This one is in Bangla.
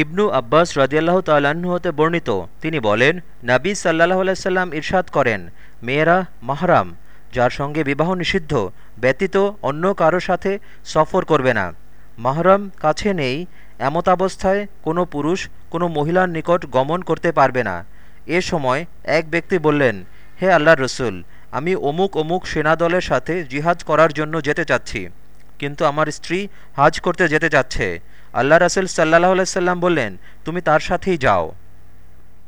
ইবনু আব্বাস রাজিয়াল্লাহ তাল্লাহ্ন হতে বর্ণিত। তিনি বলেন, নাবী সাল্লাহ আলাইসাল্লাম ইরশাদ করেন, মেয়েরা মাহরাম, যার সঙ্গে বিবাহ নিষিদ্ধ, ব্যতীত অন্য কারও সাথে সফর করবে না। মাহরাম কাছে নেই এমতাবস্থায় কোনো পুরুষ কোনো মহিলার নিকট গমন করতে পারবে না। এ সময় এক ব্যক্তি বললেন, হে আল্লাহ রসুল, আমি অমুক অমুক সেনাদলের সাথে জিহাজ করার জন্য যেতে চাচ্ছি, কিন্তু আমার স্ত্রী হাজ করতে যেতে চাচ্ছে। আল্লাহ রাসুল সাল্লাহ সাল্লাম বললেন তুমি তার সাথেই যাও।